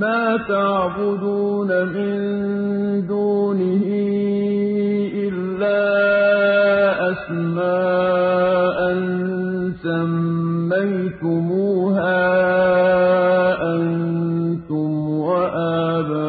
مَا تَعْبُدُونَ مِن دُونِهِ إِلَّا أَسْمَاءً سَمَّيْتُمُوهَا أَنتُمْ وَآبَاؤُكُم.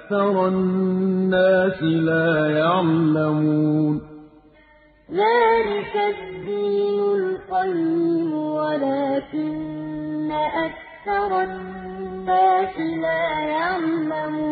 أَكْثَرَ النَّاسِ لَا يَعْلَمُونَ. ذَٰلِكَ الدِّينُ الْقَيِّمُ وَلَٰكِنَّ أَكْثَرَ النَّاسِ لَا يَعْلَمُونَ.